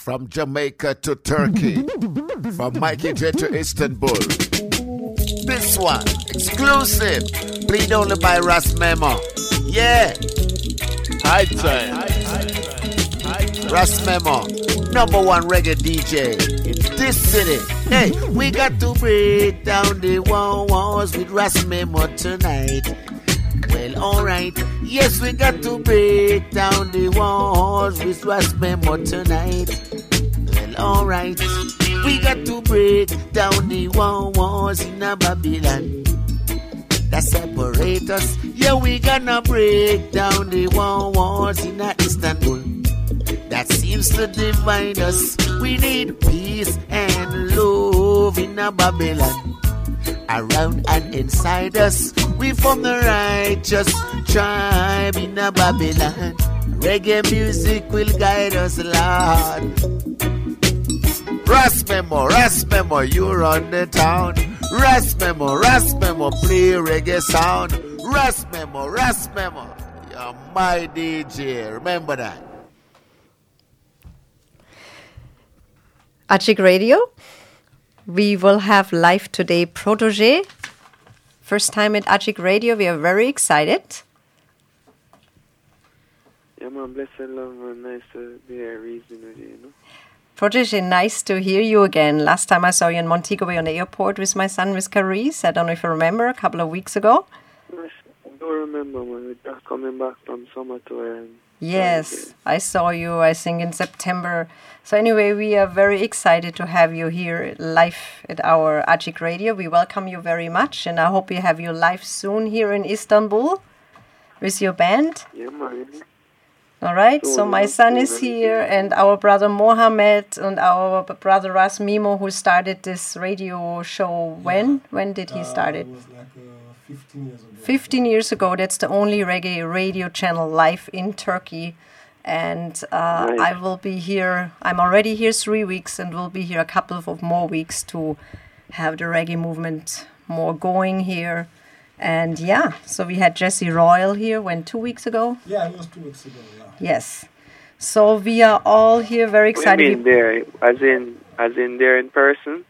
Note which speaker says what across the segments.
Speaker 1: From Jamaica to Turkey. From Mikey J to Istanbul. This one, exclusive. Played only by Ras Memo. Yeah.
Speaker 2: High time.
Speaker 1: Ras Memo. Number one reggae DJ in this city. Hey, we got to break down the walls with Ras Memo tonight. Well, alright. Yes, we got to break down the walls with Ras Memo tonight. Alright. We got to break down the walls in a Babylon that separate us. Yeah, we gonna break down the walls in a Istanbul that seems to divide us. We need peace and love in a Babylon. Around and inside us, we form the righteous tribe in a Babylon. Reggae music will guide us, Lord. Ras Memo, Ras Memo, you run the town. Ras Memo, Ras Memo, play reggae sound. Ras Memo, Ras Memo, you're my DJ. Remember that.
Speaker 3: Acik Radio. We will have live today Protoje. First time at Acik Radio. We are very excited.
Speaker 4: Yeah, man, blessed love, man. Nice to be here reason with you, you know.
Speaker 3: Protoje, nice to hear you again. Last time I saw you in Montego Bay on the airport with my son, with Carice. I don't know if you remember, a couple of weeks ago.
Speaker 4: Nice. I don't remember, when We're just coming back from summer tour. And
Speaker 3: Yes, I saw you, I think, in September. So, anyway, we are very excited to have you here live at our Acik Radio. We welcome you very much, and I hope we have you live soon here in Istanbul with your band.
Speaker 4: Yeah, man.
Speaker 3: All right, so my son is here, and our brother Mohammed, and our brother Ras Memo, who started this radio show. When? When did he start it?
Speaker 5: It was like uh, 15 years ago.
Speaker 3: 15 years ago. That's the only reggae radio channel live in Turkey. And uh,
Speaker 4: Nice.
Speaker 3: I will be here. I'm already here three weeks, and will be here a couple of more weeks to have the reggae movement more going here. And yeah, so we had Jesse Royal here when two weeks ago.
Speaker 5: Yeah, it was two weeks ago. Yeah.
Speaker 3: Yes. So we are all here very
Speaker 4: What do you
Speaker 3: excited.
Speaker 4: mean there? As in, as in there in person?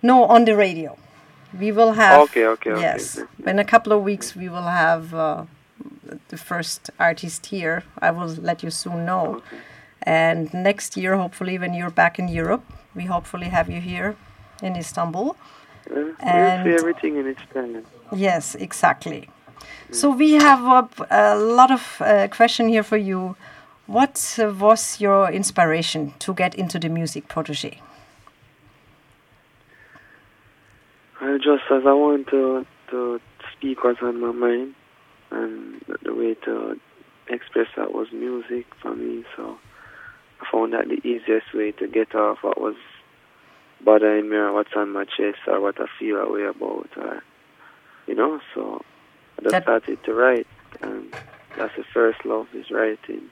Speaker 3: No, on the radio. We will have.
Speaker 4: Okay, okay, okay,
Speaker 3: Yes.
Speaker 4: okay.
Speaker 3: In a couple of weeks, we will have uh, the first artist here. I will let you soon know. Okay. And next year, hopefully, when you're back in Europe, we hopefully have you here in Istanbul.
Speaker 4: Uh, we'll
Speaker 3: And-
Speaker 4: see everything in its time.
Speaker 3: Yes, exactly. So we have a, a lot of uh, question here for you. What uh, was your inspiration to get into the music Protoje?
Speaker 4: I just as I want to to speak what's on my mind, and the way to express that was music for me. So I found that the easiest way to get off what was bothering me or what's on my chest or what I feel a way about, or you know. So I just
Speaker 3: That-
Speaker 4: started to write, and that's the first love is writing.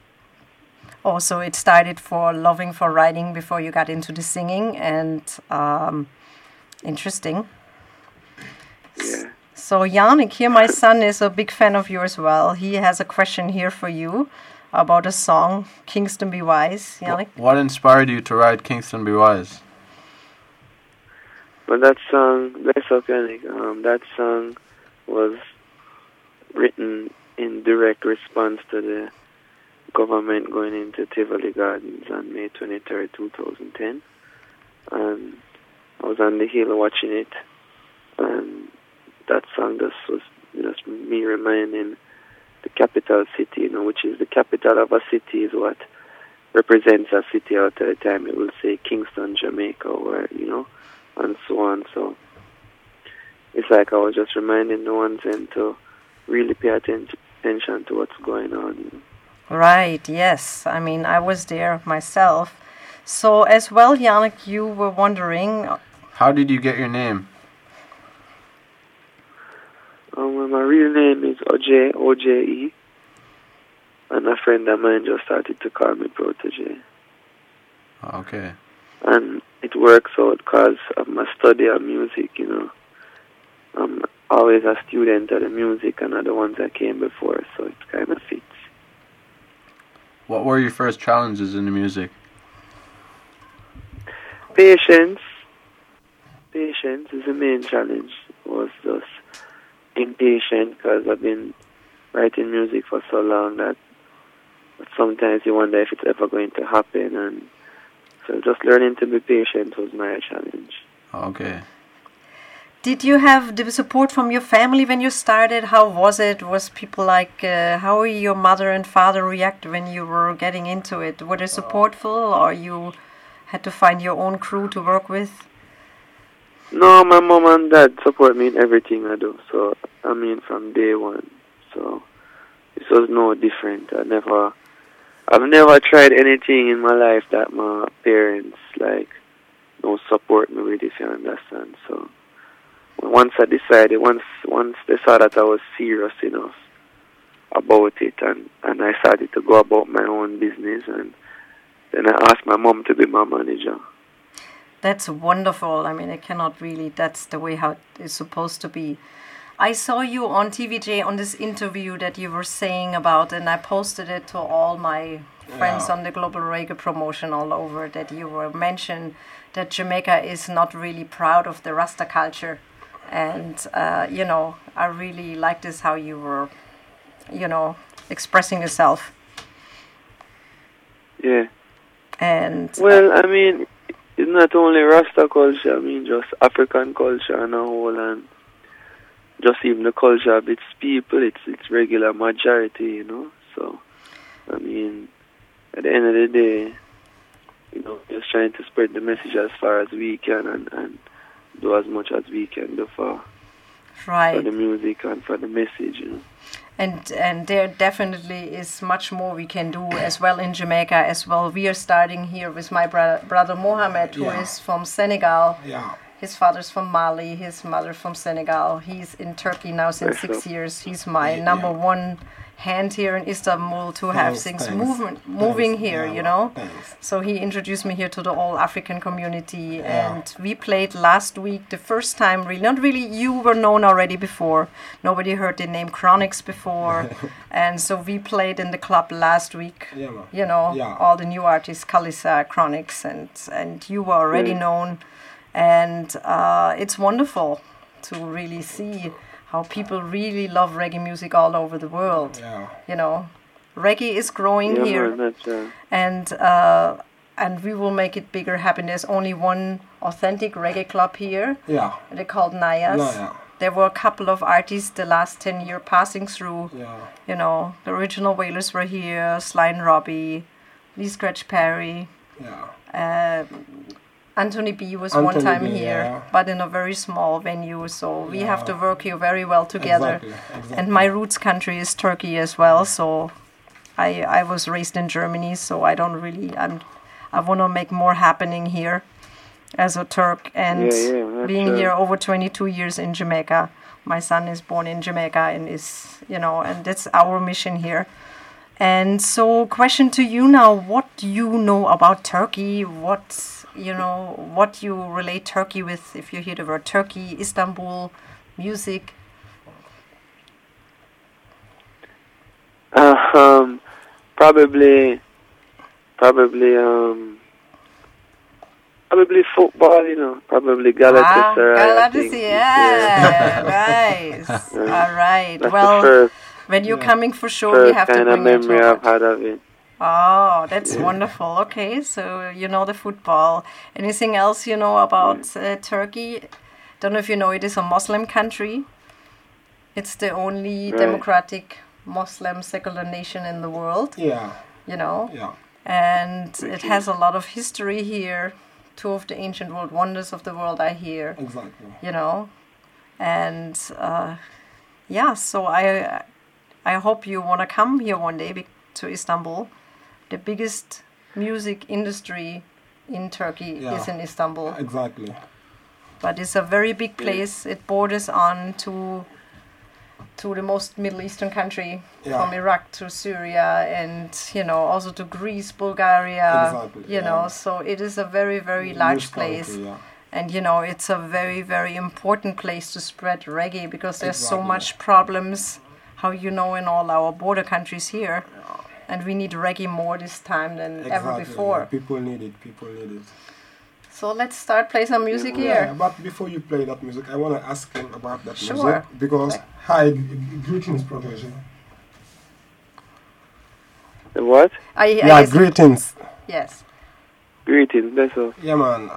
Speaker 3: Also, it started for loving for writing before you got into the singing, and um, interesting.
Speaker 4: Yeah.
Speaker 3: So, Yannick, here, my son is a big fan of yours. Well, he has a question here for you about a song, Kingston Be Wise. Yannick?
Speaker 2: What inspired you to write Kingston Be Wise?
Speaker 4: But that song, Bless Up Yannick, um, that song was written in direct response to the government going into Tivoli Gardens on May 23rd, 2010. And um, I was on the hill watching it, and that song just was just me reminding the capital city, you know, which is the capital of a city is what represents a city out at the time. It will say Kingston, Jamaica, or, you know, and so on. So it's like I was just reminding the ones and to really pay attention to what's going on.
Speaker 3: Right, yes. I mean, I was there myself. So, as well, Yannick, you were wondering.
Speaker 2: How did you get your name?
Speaker 4: Um, well, my real name is OJ, O-J-E, and a friend of mine just started to call me Protoje.
Speaker 2: Okay.
Speaker 4: And it works out because of my study of music, you know. I'm always a student of the music and of the ones that came before, so it kind of fits.
Speaker 2: What were your first challenges in the music?
Speaker 4: patience. Patience is the main challenge. Was just impatient because I've been writing music for so long that sometimes you wonder if it's ever going to happen, and so just learning to be patient was my challenge.
Speaker 2: Okay.
Speaker 3: Did you have the support from your family when you started? How was it? Was people like, uh, how your mother and father react when you were getting into it? Were they supportful, or you had to find your own crew to work with?
Speaker 4: No, my mom and dad support me in everything I do. So I mean, from day one. So this was no different. I never, I've never tried anything in my life that my parents like don't support me with. If you understand. So once I decided, once once they saw that I was serious enough about it, and and I started to go about my own business, and then I asked my mom to be my manager.
Speaker 3: That's wonderful. I mean, I cannot really. That's the way how it is supposed to be. I saw you on TVJ on this interview that you were saying about, and I posted it to all my friends
Speaker 5: Yeah.
Speaker 3: on the Global Reggae promotion all over. That you were mentioned that Jamaica is not really proud of the Rasta culture, and uh, you know, I really like this how you were, you know, expressing yourself.
Speaker 4: Yeah.
Speaker 3: And uh,
Speaker 4: Well, I mean, it's not only Rasta culture. I mean, just African culture and a whole, and just even the culture of its people. It's it's regular majority, you know. So, I mean, at the end of the day, you know, just trying to spread the message as far as we can, and and do as much as we can do for for the music and for the message, you know.
Speaker 3: and and there definitely is much more we can do as well in Jamaica as well. We are starting here with my brother, brother Mohammed, who is
Speaker 5: Yeah.
Speaker 3: from Senegal.
Speaker 5: Yeah.
Speaker 3: His father's from Mali, his mother from Senegal. He's in Turkey now since
Speaker 4: Yes,
Speaker 3: six
Speaker 4: sir.
Speaker 3: years. He's my
Speaker 5: Yeah.
Speaker 3: number one hand here in Istanbul to have
Speaker 5: Thanks,
Speaker 3: things
Speaker 5: thanks,
Speaker 3: movement moving
Speaker 5: thanks,
Speaker 3: here,
Speaker 5: yeah,
Speaker 3: you know. So he introduced me here to the all African community,
Speaker 5: Yeah.
Speaker 3: and we played last week the first time. Really, not really. You were known already before. Nobody heard the name Chronixx before, and so we played in the club last week.
Speaker 5: Yeah, man.
Speaker 3: You know,
Speaker 5: Yeah.
Speaker 3: all the new artists, Kelissa, Chronixx, and and you were already known, and uh, it's wonderful to really see how people really love reggae music all over the world.
Speaker 5: Yeah.
Speaker 3: You know, reggae is growing
Speaker 4: Yeah,
Speaker 3: here
Speaker 4: man, uh,
Speaker 3: and uh, and we will make it bigger happen. There's only one authentic reggae club here.
Speaker 5: Yeah.
Speaker 3: They're called Nayas.
Speaker 5: Naya.
Speaker 3: There were a couple of artists the last ten year passing through.
Speaker 5: Yeah.
Speaker 3: You know, the original Wailers were here. Sly and Robbie, Lee Scratch Perry.
Speaker 5: Yeah.
Speaker 3: Uh, Anthony B was one time
Speaker 5: B,
Speaker 3: here,
Speaker 5: yeah.
Speaker 3: but in a very small venue. So we have to work here very well together.
Speaker 5: Exactly. exactly.
Speaker 3: And my roots country is Turkey as well. So I I was raised in Germany, so I don't really I'm I want to make more happening here as a Turk and
Speaker 4: Yeah,
Speaker 3: being here over 22 years in Jamaica. My son is born in Jamaica and is you know and that's our mission here. And so question to you now, what do you know about Turkey? What you know, what you relate Turkey with if you hear the word Turkey, Istanbul, music?
Speaker 4: Uh, um, probably, probably, um, probably football. You know, probably Galatasaray.
Speaker 3: Ah,
Speaker 4: I think.
Speaker 3: Galatasaray, yeah, nice. All right.
Speaker 4: That's
Speaker 3: well,
Speaker 4: first,
Speaker 3: when you're coming for sure, we have to
Speaker 4: kind of memory I've had of it.
Speaker 3: Oh, that's wonderful. Okay, so you know the football. Anything else you know about uh, Turkey? Don't know if you know it is a Muslim country. It's the only
Speaker 4: Right.
Speaker 3: democratic Muslim secular nation in the world.
Speaker 5: Yeah.
Speaker 3: You know,
Speaker 5: Yeah.
Speaker 3: and it has a lot of history here. Two of the ancient world wonders of the world are here.
Speaker 5: Exactly.
Speaker 3: you know and uh, yeah so i i hope you want to come here one day to istanbul the biggest music industry in turkey
Speaker 5: Yeah.
Speaker 3: is in istanbul.
Speaker 5: Exactly.
Speaker 3: but it's a very big place. It borders on to to the most middle eastern country
Speaker 5: Yeah.
Speaker 3: from iraq to syria and you know also to greece bulgaria
Speaker 5: Exactly,
Speaker 3: you know. so it is a very very large
Speaker 5: Huge
Speaker 3: place.
Speaker 5: country, Yeah.
Speaker 3: and you know it's a very very important place to spread reggae because there's so much problems how you know in all our border countries here and we need reggae more this time than ever before
Speaker 5: yeah. People need it. People need it.
Speaker 3: So let's start play some music
Speaker 5: Yeah,
Speaker 3: here.
Speaker 5: but before you play that music, I want to ask him about that
Speaker 3: Sure.
Speaker 5: music because hi, greetings, Protoje.
Speaker 4: The what?
Speaker 3: I, I
Speaker 5: Yeah, greetings.
Speaker 3: Yes.
Speaker 4: Greetings, That's all.
Speaker 5: Yeah, man.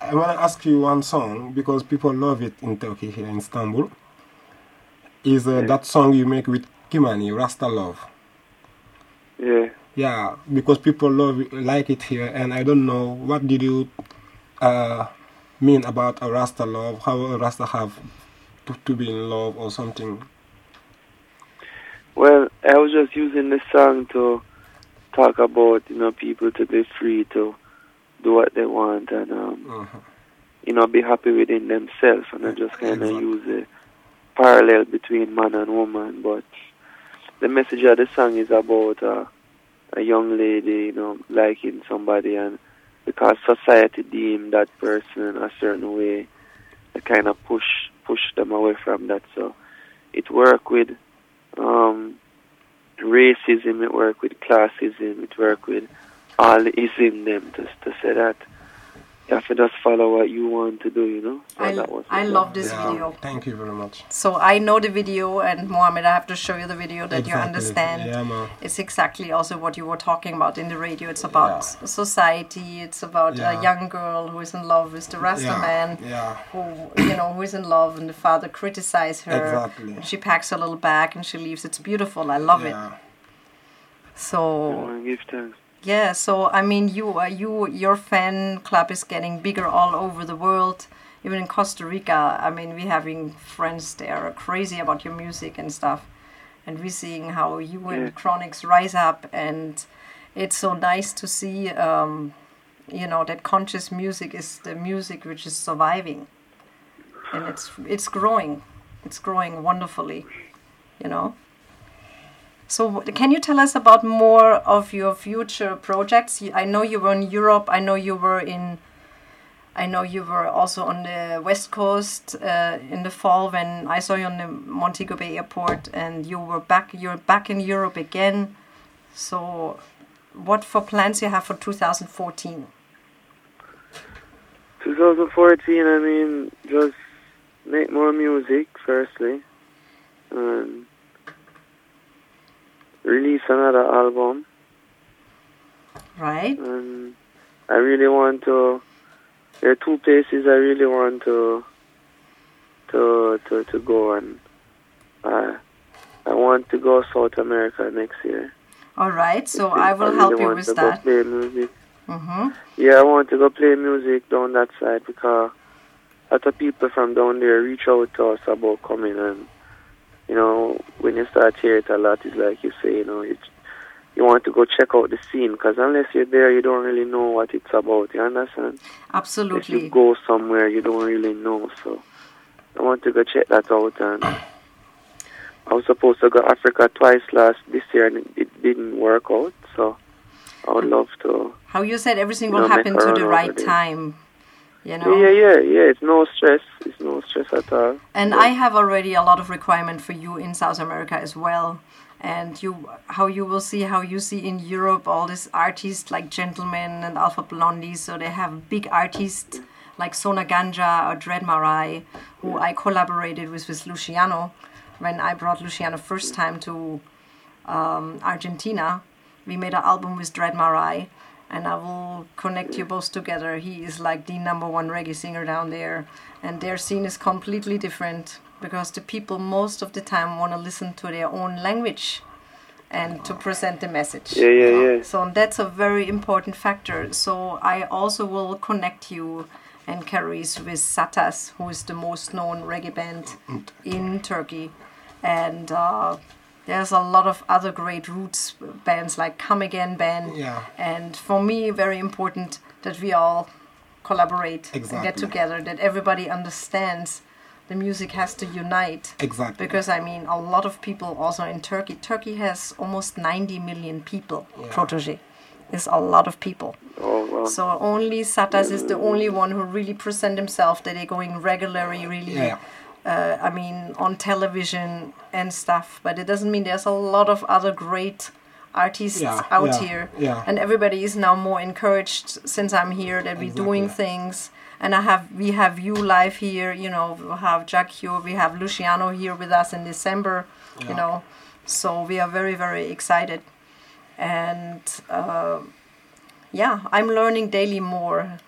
Speaker 5: I want to ask you one song because people love it in Turkey here in Istanbul. Is uh, that song you make with Ky-Mani, Rasta Love?
Speaker 4: Yeah.
Speaker 5: Yeah, because people love like it here, and I don't know what did you uh, mean about a Rasta love? How a Rasta have to, to be in love or something?
Speaker 4: Well, I was just using this song to talk about, you know, people to be free to do what they want and, um,
Speaker 5: Uh-huh.
Speaker 4: you know, be happy within themselves. And I just kind of
Speaker 5: Exactly.
Speaker 4: use a parallel between man and woman. But the message of the song is about uh, a young lady, you know, liking somebody, and because society deem that person a certain way, it kind of push push them away from that. So it work with um, racism, it work with classism, it work with all the ism them to, to say that you have to just follow what you want to do, you know. So
Speaker 3: I,
Speaker 4: that was
Speaker 3: I love this
Speaker 5: Yeah,
Speaker 3: video.
Speaker 5: Thank you very much.
Speaker 3: So I know the video, and Mohammed, I have to show you the video that you understand.
Speaker 5: Yeah, man.
Speaker 3: It's exactly also what you were talking about in the radio. It's about
Speaker 5: Yeah.
Speaker 3: society. It's about
Speaker 5: Yeah.
Speaker 3: a young girl who is in love with the Rasta
Speaker 5: yeah,
Speaker 3: man,
Speaker 5: Yeah,
Speaker 3: who you know who is in love, and the father criticizes her.
Speaker 5: Exactly.
Speaker 3: She packs her little bag and she leaves. It's beautiful. I love it.
Speaker 5: yeah.
Speaker 3: So
Speaker 4: give thanks.
Speaker 3: Yeah, so I mean, you, uh, you, your fan club is getting bigger all over the world. Even in Costa Rica, I mean, we're having friends there crazy about your music and stuff, and we're seeing how you
Speaker 4: Yeah.
Speaker 3: and Chronixx rise up, and it's so nice to see, um, you know, that conscious music is the music which is surviving, and it's it's growing, it's growing wonderfully, you know. So, can you tell us about more of your future projects? I know you were in Europe. I know you were in. I know you were also on the West Coast uh, in the fall when I saw you on the Montego Bay Airport, and you were back. You're back in Europe again. So, what for plans you have for 2014?
Speaker 4: 2014, I mean, just make more music, firstly, and release another album.
Speaker 3: Right?
Speaker 4: And I really want to. There are two places I really want to to to to go, and uh, I want to go South America next year.
Speaker 3: All right. So I will
Speaker 4: really
Speaker 3: help you
Speaker 4: want
Speaker 3: with
Speaker 4: to go
Speaker 3: that.
Speaker 4: play music.
Speaker 3: Mm-hmm.
Speaker 4: Yeah, I want to go play music down that side because a lot of people from down there reach out to us about coming and you know when you start hear it a lot it's like you say you know you, you want to go check out the scene because unless you're there you don't really know what it's about you understand Absolutely. if you go somewhere you don't really know so I want to go check that out and I was supposed to go to Africa twice last this year and it, it didn't work out so I would love to
Speaker 3: How you said everything
Speaker 4: You
Speaker 3: will
Speaker 4: know, make
Speaker 3: happen to the right time. You know.
Speaker 4: yeah yeah yeah it's no stress it's no stress at all
Speaker 3: And
Speaker 4: Yeah.
Speaker 3: I have already a lot of requirement for you in South America as well. And you, how you will see, how you see in Europe, all these artists like Gentlemen and Alpha Blondy. So they have big artists like Zona Ganja or Dread Mar-I, who I collaborated with with Luciano when I brought Luciano first time to um, Argentina. We made an album with Dread Mar-I, and I will connect you both together. He is like the number one reggae singer down there, and their scene is completely different because the people most of the time want to listen to their own language and to present the message.
Speaker 4: Yeah, yeah, yeah.
Speaker 3: So that's a very important factor. So I also will connect you and Caris with Sattas, who is the most known reggae band in Turkey. And uh, there's a lot of other great roots bands like Come Again Band.
Speaker 5: Yeah.
Speaker 3: And for me, very important that we all collaborate and get together, that everybody understands the music has to unite.
Speaker 5: Exactly.
Speaker 3: Because I mean, a lot of people also in Turkey. Turkey has almost 90 million people. Protoje is a lot of people.
Speaker 4: Oh wow.
Speaker 3: So only Sattas is the only one who really present himself. That they're going regularly, really.
Speaker 5: Yeah.
Speaker 3: Uh, I mean, on television and stuff. But it doesn't mean there's a lot of other great artists
Speaker 5: Yeah,
Speaker 3: out
Speaker 5: yeah,
Speaker 3: here,
Speaker 5: yeah.
Speaker 3: and everybody is now more encouraged since I'm here that we're doing things. And I have we have you live here, you know, we have Jack here, we have Luciano here with us in December, you know, so we are very very excited, and uh, yeah, I'm learning daily more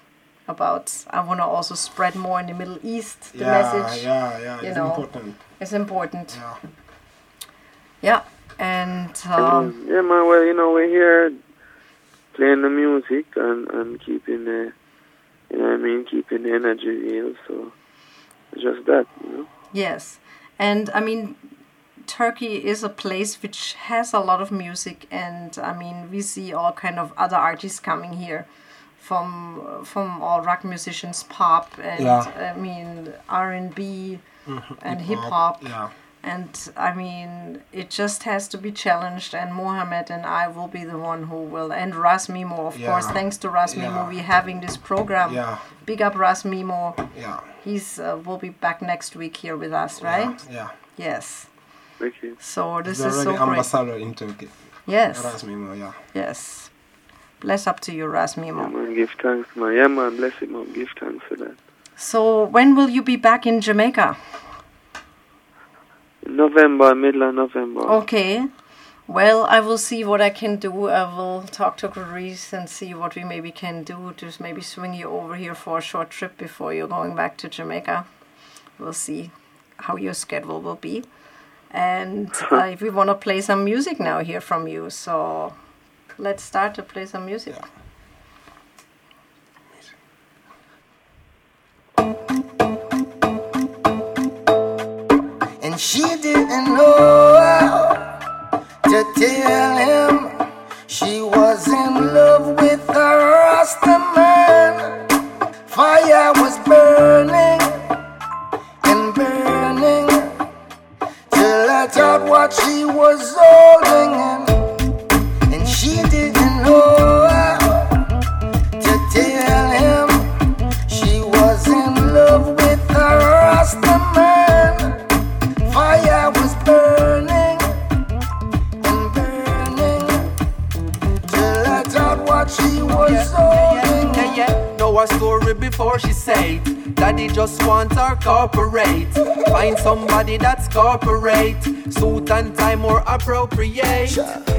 Speaker 3: about. I want to also spread more in the Middle East the
Speaker 5: yeah,
Speaker 3: message.
Speaker 5: yeah, yeah.
Speaker 3: you
Speaker 5: It's
Speaker 3: know.
Speaker 5: important.
Speaker 3: It's important.
Speaker 5: Yeah.
Speaker 3: Yeah, and um,
Speaker 4: Mm, yeah, man. Well, you know, we're here playing the music and and keeping the, you know, what I mean, keeping the energy real. So just that, you know.
Speaker 3: yes, and I mean, Turkey is a place which has a lot of music, and I mean, we see all kind of other artists coming here, from from all rock musicians, pop, and
Speaker 5: Yeah.
Speaker 3: I mean R and B, and hip hop.
Speaker 5: Yeah.
Speaker 3: And I mean, it just has to be challenged, and Mohammed and I will be the one who will, and Ras Memo, of
Speaker 5: Yeah.
Speaker 3: course. Thanks to Ras Memo,
Speaker 5: Yeah.
Speaker 3: we having this program.
Speaker 5: Yeah.
Speaker 3: Big up Ras Memo.
Speaker 5: Yeah.
Speaker 3: He's uh, will be back next week here with us, right?
Speaker 5: Yeah.
Speaker 3: Yes.
Speaker 4: Okay.
Speaker 3: So this
Speaker 5: He's
Speaker 3: is
Speaker 5: already
Speaker 3: so great.
Speaker 5: ambassador in Turkey.
Speaker 3: Yes.
Speaker 5: Erasmimo, yeah.
Speaker 3: Yes. Bless up to you, Ras
Speaker 4: Yeah,
Speaker 3: Mimo.
Speaker 4: man, give thanks, man. Yeah, bless him, man. Give thanks for that.
Speaker 3: So when will you be back in Jamaica?
Speaker 4: November, middle of November.
Speaker 3: Okay. Well, I will see what I can do. I will talk to Clarice and see what we maybe can do to maybe swing you over here for a short trip before you're going back to Jamaica. We'll see how your schedule will be. And uh, if we want to play some music now, hear from you. So let's start to play some music.
Speaker 5: Yeah.
Speaker 6: And she didn't know how to tell him she was in love with a Rasta man. Fire was burning and burning till I thought what she was holding
Speaker 7: her story before she say it. Daddy just want her corporate. Find somebody that's corporate. Suit and tie more appropriate.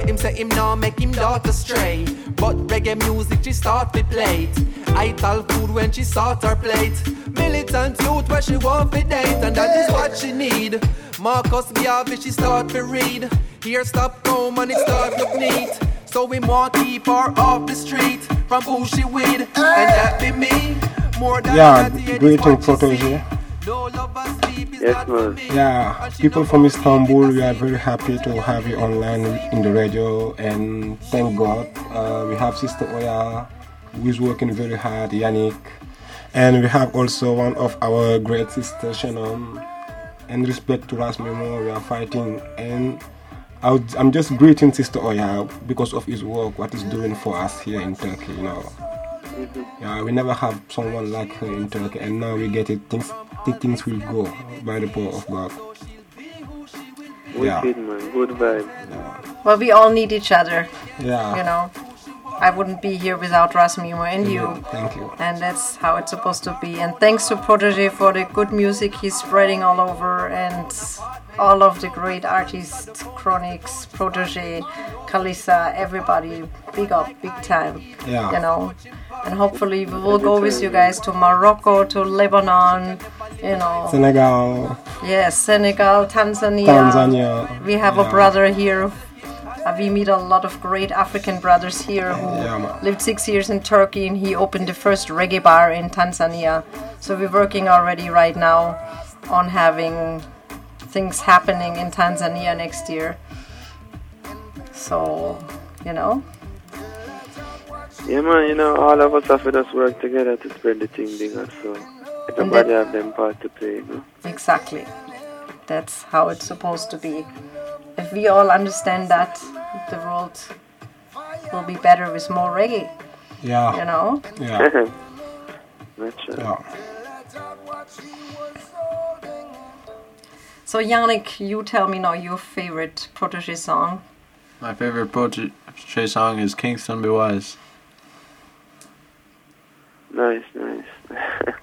Speaker 7: Him say him now make him daughter stray. But reggae music she start to play. I tell food when she sort her plate. Militant youth where she want to date. And that is what she need. Marcus Garvey she start to read. Here stop home and it start look neat. So we want keep her off the street from bushy weed, and that be me. More than
Speaker 5: Yeah,
Speaker 7: that, it
Speaker 5: greeting
Speaker 7: is what you
Speaker 5: Protoje.
Speaker 7: see. No love or is
Speaker 4: Yes,
Speaker 7: not
Speaker 4: man.
Speaker 7: me.
Speaker 5: Yeah, people from Istanbul, we are very happy to have you online in the radio, and thank God uh, we have Sister Oya, who is working very hard, Yannick, and we have also one of our great sister Shannon. And respect to Ras Memo, we are fighting, and I would, I'm just greeting Sister Oya because of his work, what he's doing for us here in Turkey, you know. Yeah, we never have someone like her in Turkey, and now we get it. Things, things will go by the power of God. Yeah.
Speaker 4: Wicked, man. Good vibe.
Speaker 3: Well, we all need each other,
Speaker 5: Yeah.
Speaker 3: you know. I wouldn't be here without Ras Memo and you.
Speaker 5: Thank you.
Speaker 3: and that's how it's supposed to be. And thanks to Protoje for the good music he's spreading all over, and all of the great artists, Chronixx, Protoje, Kelissa, everybody, big up, big time.
Speaker 5: Yeah.
Speaker 3: You know, and hopefully we will go with you guys to Morocco, to Lebanon, you know,
Speaker 5: Senegal,
Speaker 3: yes, Senegal, Tanzania.
Speaker 5: Tanzania.
Speaker 3: We have a brother here. We meet a lot of great African brothers here who
Speaker 5: Yeah,
Speaker 3: lived six years in Turkey and he opened the first reggae bar in Tanzania. So we're working already right now on having things happening in Tanzania next year. So, you know,
Speaker 4: Yeah, man, you know, all of us have to just work together to spread the thing bigger, so everybody have them part to play, you know?
Speaker 3: exactly. That's how it's supposed to be. If we all understand that, the world will be better with more reggae,
Speaker 5: Yeah.
Speaker 3: you know?
Speaker 5: Yeah.
Speaker 4: Natural.
Speaker 5: Yeah.
Speaker 3: So Yannick, you tell me now your favorite Protoje song.
Speaker 2: My favorite Protoje song is Kingston Be Wise.
Speaker 4: Nice, nice.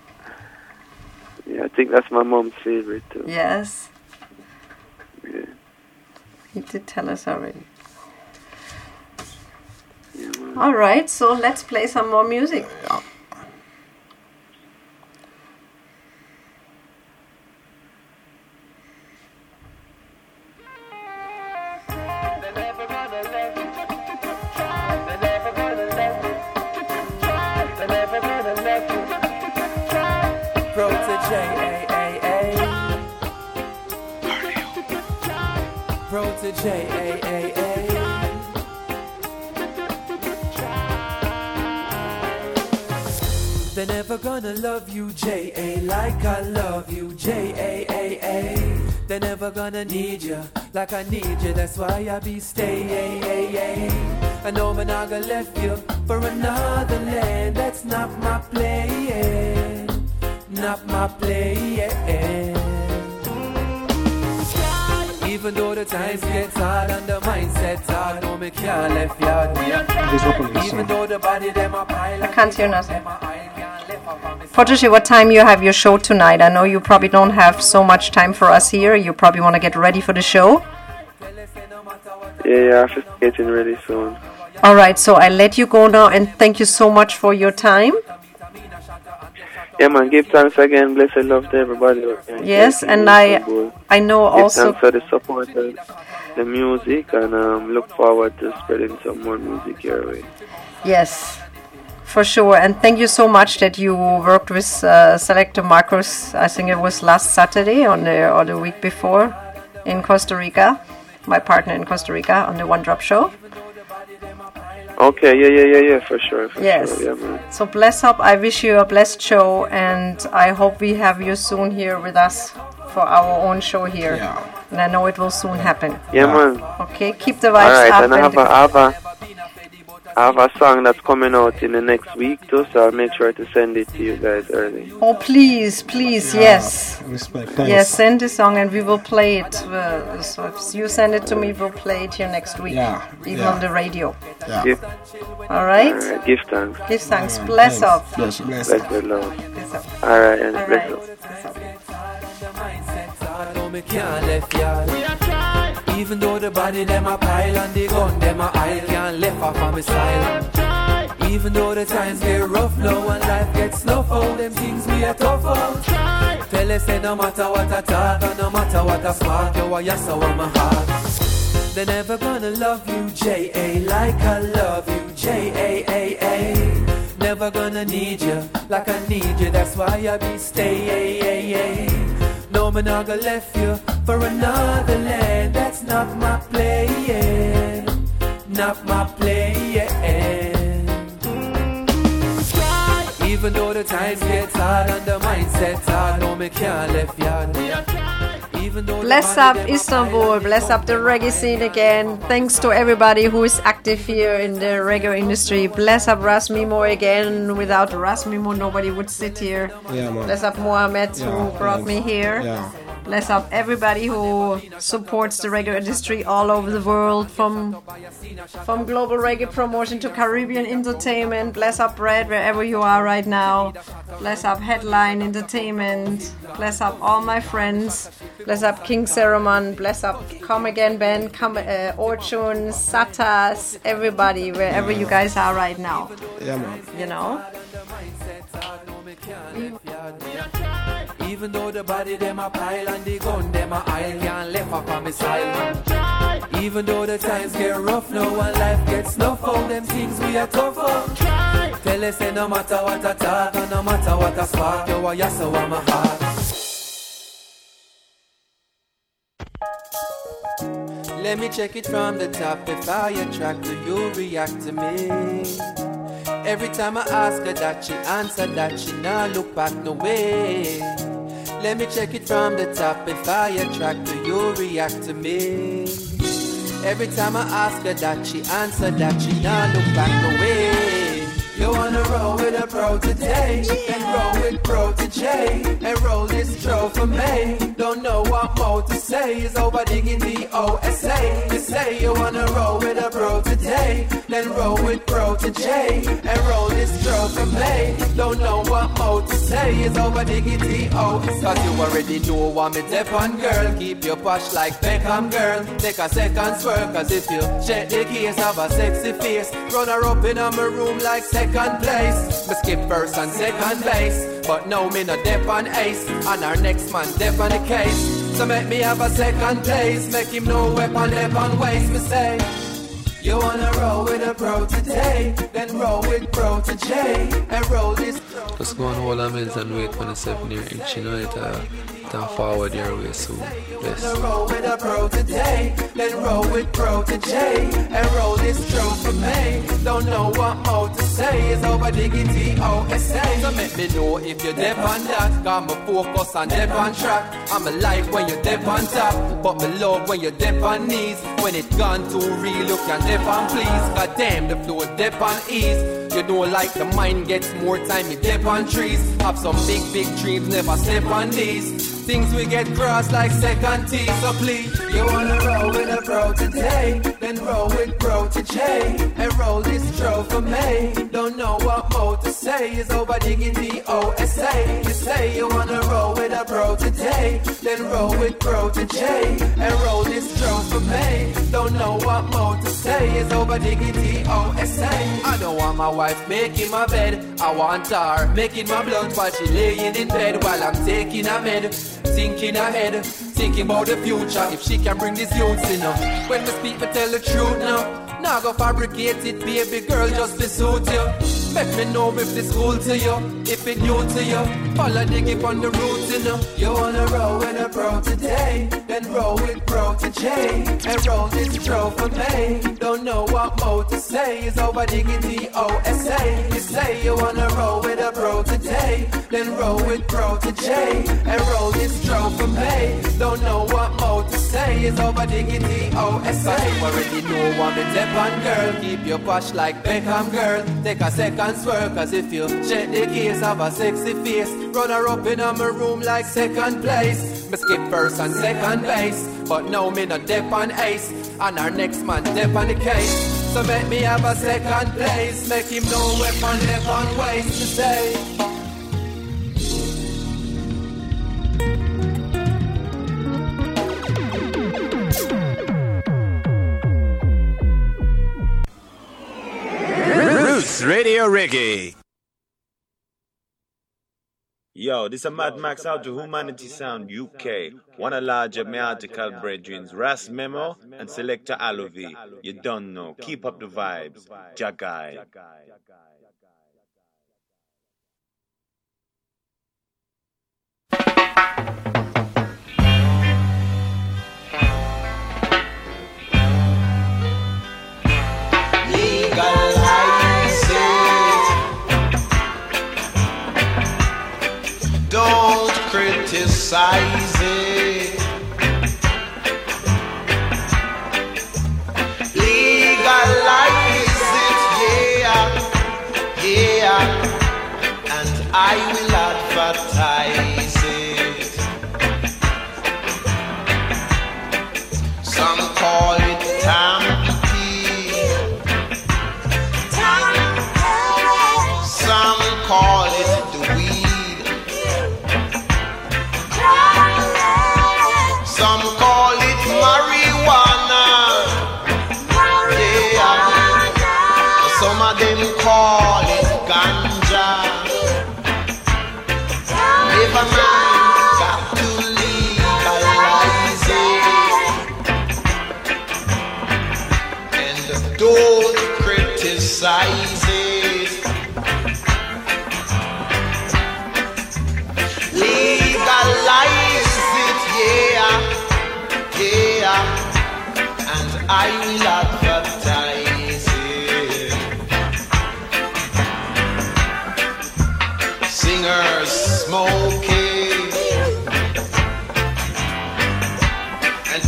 Speaker 4: yeah, I think that's my mom's favorite too.
Speaker 3: Yes.
Speaker 4: Yeah.
Speaker 3: You did tell us already.
Speaker 4: Yeah.
Speaker 3: All right, so let's play some more music.
Speaker 7: Protoje, love you, J.A. like I love you, J.A.A.A. They're never gonna need you like I need you, that's why I be stay. I know I'm not gonna left you for another land, that's not my plan, not my plan. Even though the times get hard and the mindset's hard, no me can't left yard. Even though the body them a pile
Speaker 3: I can't hear nothing. Protoje, what time you have your show tonight? I know you probably don't have so much time for us here. You probably want to get ready for the show.
Speaker 4: Yeah, yeah, I'm just getting ready soon.
Speaker 3: All right, so I let you go now, and thank you so much for your time.
Speaker 4: Yeah, man, give thanks again. Blessed love to everybody. Okay?
Speaker 3: Yes, and I. I know
Speaker 4: Give
Speaker 3: also
Speaker 4: thanks for the support the music and um, look forward to spreading some more music your way.
Speaker 3: yes, for sure. And thank you so much that you worked with uh, Selector Marcos. I think it was last Saturday on the or the week before in Costa Rica. My partner in Costa Rica on the One Drop Show.
Speaker 4: Okay, yeah, yeah, yeah, yeah, for sure. For
Speaker 3: Yes.
Speaker 4: Sure, yeah.
Speaker 3: So bless up. I wish you a blessed show, and I hope we have you soon here with us for our own show here.
Speaker 5: Yeah.
Speaker 3: And I know it will soon happen.
Speaker 4: Yeah, man.
Speaker 3: Okay, keep the vibes
Speaker 4: right,
Speaker 3: up.
Speaker 4: and I have,
Speaker 3: and
Speaker 4: a, I, have a, I have a song that's coming out in the next week too, so I'll make sure to send it to you guys early.
Speaker 3: oh, please, please, yes.
Speaker 5: Respect.
Speaker 3: Yes, send the song and we will play it. Uh, so if you send it to me, we'll play it here next week.
Speaker 5: Yeah,
Speaker 3: Even
Speaker 5: yeah.
Speaker 3: on the radio.
Speaker 5: Yeah.
Speaker 4: Give,
Speaker 3: All right?
Speaker 4: all right, give thanks.
Speaker 3: Give thanks. Bless
Speaker 5: Thanks.
Speaker 3: up.
Speaker 2: Bless up.
Speaker 5: Bless
Speaker 4: Bless the Lord.
Speaker 3: Bless up.
Speaker 4: All right, and
Speaker 3: All
Speaker 4: bless
Speaker 3: right.
Speaker 4: up.
Speaker 3: Bless up.
Speaker 7: Even though the body them a pile and the gun them a aisle can't left off on me side. Even though the times get rough now and life gets tough out, them things we are tough out. Tell us say no matter what I talk and no matter what I spark, yo I yes I want my heart. They're never gonna love you, J.A. like I love you, J.A.A.A. Never gonna need you like I need you, that's why I be stay. No man not gonna left you for another land, that's not my plan, not my plan. Even though the times get hard and the mindset's hard, no me can't left yard. Even though the
Speaker 3: Bless up Istanbul, bless up the reggae scene again. Thanks to everybody who is active here in the reggae industry. Bless up Ras Rasmimo again. Without Ras Rasmimo, nobody would sit here.
Speaker 5: Yeah.
Speaker 3: Bless up Mohamed
Speaker 5: Yeah,
Speaker 3: who brought me here.
Speaker 5: Yeah.
Speaker 3: Bless up everybody who supports the reggae industry all over the world, from from global reggae promotion to Caribbean entertainment. Bless up Brad wherever you are right now. Bless up Headline Entertainment. Bless up all my friends. Bless up King Ceramon. Bless up Come Again Ben, Come uh, Orchun, Sattas, everybody wherever you guys are right now.
Speaker 5: Yeah, man.
Speaker 3: You know.
Speaker 7: Even though the body them a pile and the gun them a aisle can't left up on me side. Even though the times get rough now and life gets tough out, them things we are tough out. Tell us say no matter what I talk and no matter what I spark, yo I yes I want my heart. Let me check it from the top. If I attract do you react to me? Every time I ask her that, she answer that she not look back no way. Let me check it from the top. If I attract do you react to me? Every time I ask her that, she answer that she not look back no way. You wanna roll with a pro today, and roll with Protoje, and roll this show for me. Don't know what more to say. say is over diggity OSA. You say you wanna roll with a bro today, then roll with bro to J and roll this stroke for me. Don't know what more to say is over diggity O. Cause you already know what me dep on girl. Keep your push like Beckham girl. Take a second swerve, cause if you check the case, have a sexy face. Run her up in my room like second place. Me skip first and second base. But now me no dep on ace. And our next man dep on the case. So make me have a second place. Make him no weapon dep on waste. Me say. You wanna roll with a pro today, then roll with pro to J, and roll this.
Speaker 8: Just go on hold a minute and wait for the seven year inch, you know it. Uh, and forward your way soon. Yes.
Speaker 7: Roll with a pro today, then roll with pro to J, and roll this stroke for me. Don't know what more to say, it's over diggity OSA. So make me know if you're deep on that. Got my focus on deep on track. I'm alive when you're deep on top, but me love when you're deep on knees. When it gone too real, look and deep on please. God damn, the flow deep on ease. You know, like the mind gets more time, you dip on trees. Have some big, big dreams, never step on these. Things we get crossed like second T, so please. You wanna roll with a bro today, then roll with bro to J, and roll this tro for me. Don't know what more to say, is over diggity OSA. You say you wanna roll with a bro today, then roll with bro to J, and roll this tro for me. Don't know what more to say, is over diggity OSA. I don't want my wife making my bed, I want her making my blood while she laying in bed while I'm taking a med. Thinking ahead, thinking about the future. If she can bring this youth in up. When we speak, we tell the truth now. Now go fabricate it, baby girl, just to suit you. Let me know if this cool to you, if it new to you. Follow the give on the roots, you. You wanna roll with a pro today, then roll with pro to J, and roll this tro for me. Don't know what more to say, is over diggity OSA. You say you wanna roll with a pro today, then roll with pro to J, and roll this tro for me. Don't know what more to say, is over diggity OSA. You already know I'm a on girl, keep your push like Beckham girl. Take a second can swear Cause if you check the case of a sexy face. Run her up in my room like second place. Me skip first and second base But now me not dep on ace. And our next man dep on the case. So make me have a second place Make him know weapon left on waste. To say
Speaker 9: Radio Reggae. Yo, this is Mad Max out to Humanity Sound UK. One of large of my article brethren, Ras Memo and Selector Alovi. You don't know. Keep up the vibes. Jagai.
Speaker 10: Criticize it. Legalize it, yeah, yeah, and I will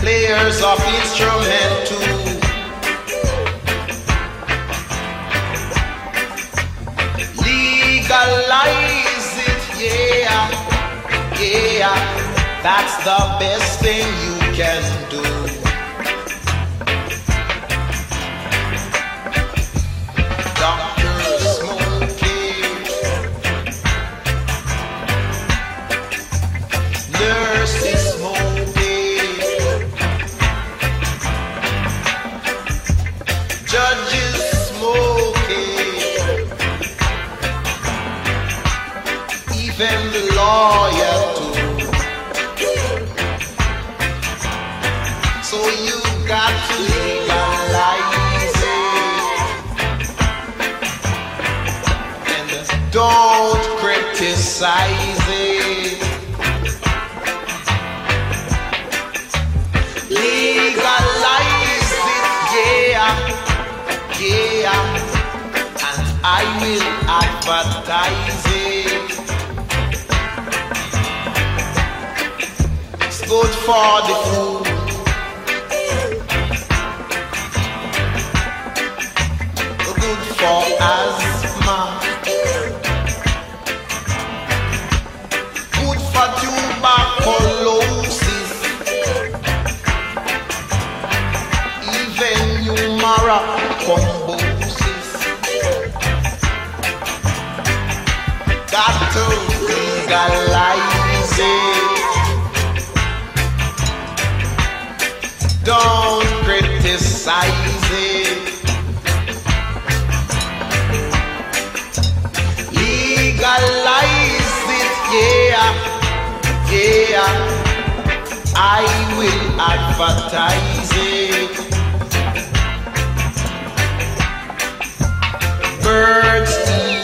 Speaker 10: players of instrument too. Legalize it, yeah, yeah. That's the best thing you can do. I will advertise it. It's good for the food. Legalize it, yeah, yeah. I will advertise it. Birds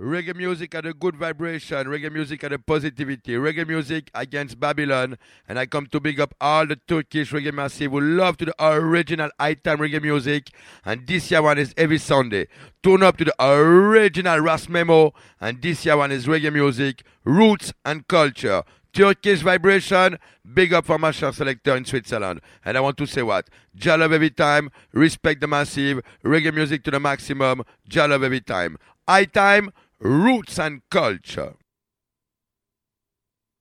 Speaker 11: Reggae music had a good vibration, reggae music had a positivity, reggae music against Babylon. And I come to big up all the Turkish reggae massive who love to the original high time reggae music. And this year one is every Sunday. Tune up to the original Ras Memo. And this year one is reggae music, roots and culture. Turkish vibration, big up for my chef selector in Switzerland. And I want to say what? Love every time, respect the massive, reggae music to the maximum, love every time. High time, roots and culture.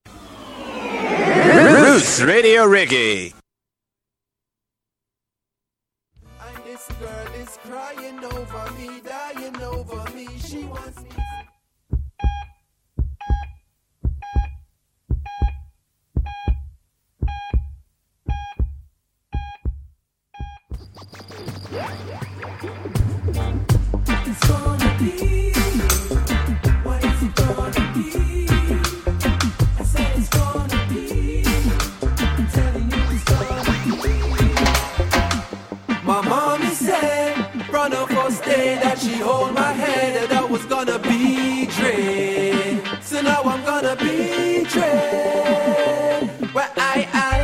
Speaker 9: Roots Radio Reggae.
Speaker 7: And this girl is crying over me, dying over me. She wants me.
Speaker 12: It's gonna be.
Speaker 7: Day that she hold my head, that I was gonna be Dre. So now I'm gonna be Dre. Where I, I,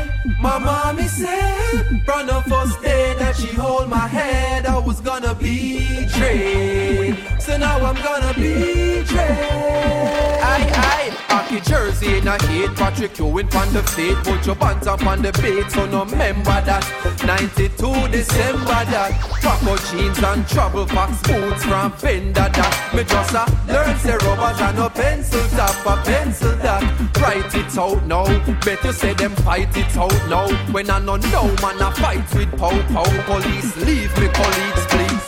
Speaker 7: my mommy said, from the first day that she hold my head, I was gonna be Dre. So now I'm gonna be Dre. Jersey in a hate, Patrick Ewing on the fleet, put your pants up on the beat, so no remember that. 92 December that, Paco jeans and trouble packs, boots from Fender that. Me just a learn say rubbers and no pencil top, a pencil that. Write it out now, bet you say them fight it out now. When I no know man, I fight with pow pow. Police, leave me colleagues please.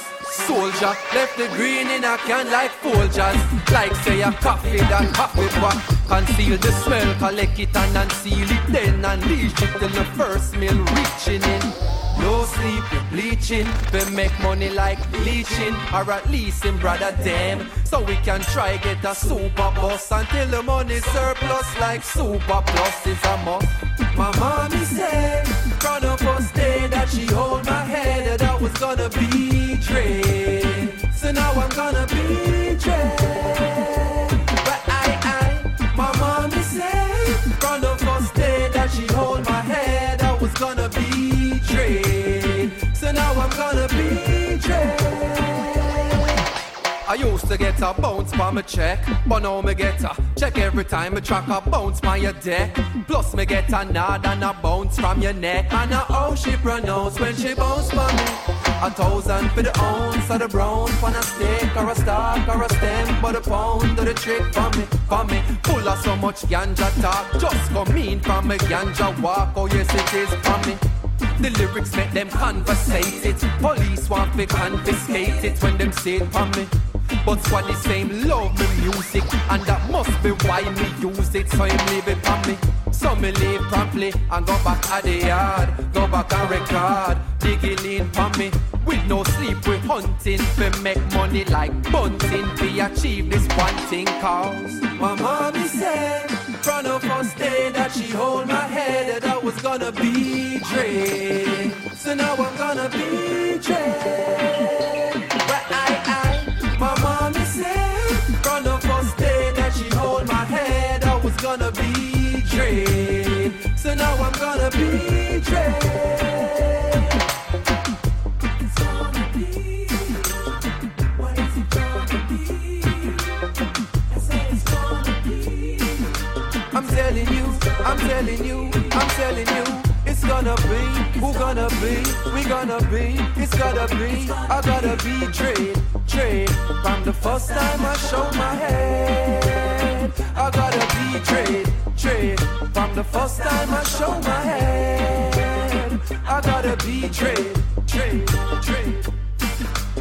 Speaker 7: Soldier left the green in a can like Folgers. Like say a coffee that coffee pot. Conceal the smell, collect it and unseal it then unleash it till the first meal reaching in. No sleep, bleaching. We make money like bleaching, or at least in brother them. So we can try get a super bus until the money surplus like super plus is a must. My mommy said, from the first day that she hold my head, I was gonna be dread. So now I'm gonna be dread. I used to get a bounce by my check, but now me get a check every time I track a bounce by your deck. Plus me get a nod and a bounce from your neck, and a how she pronounce when she bounce by me. A thousand for the ounce of the brown, for a stick or a stalk or a stem, but a pound of the trick for me, for me. Full of so much ganja talk, just come in from a ganja walk. Oh yes it is for me. The lyrics make them conversate it. Police want to confiscate it when them say it for me. But squad the same love me music, and that must be why me use it. So him leave it for me. So me leave promptly and go back at the yard, go back and record, digging in for me. With no sleep, we hunting, we make money like bunting, we achieve this one thing cause my mommy said from of first day that she hold my head that I was gonna be dread. So now I'm gonna be gonna be.
Speaker 12: It's gonna be. What is it gonna be? I said it's gonna be.
Speaker 7: I'm telling you, I'm telling you, I'm telling you. It's gonna be, who gonna be, we gonna be, it's gotta be, I gotta be trade, trade. From the first time I show my head, I gotta be trade, trade. From the first time I show my head, I gotta be trade, trade, trade,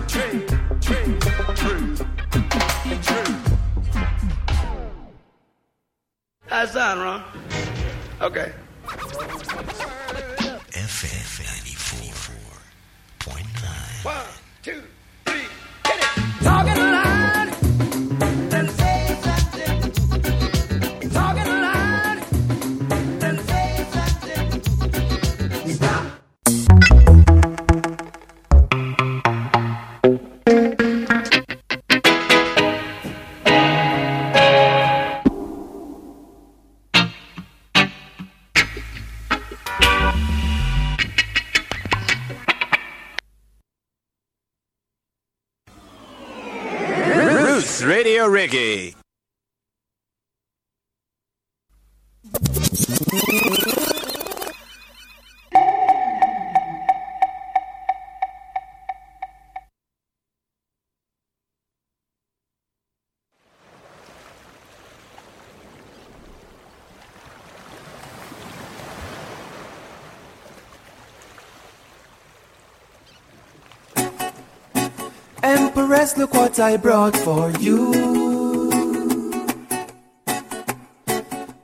Speaker 7: trade, trade, trade, trade.
Speaker 13: How's that, Ron? Okay.
Speaker 7: Empress, look what I brought for you.